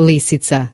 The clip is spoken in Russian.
Лисица.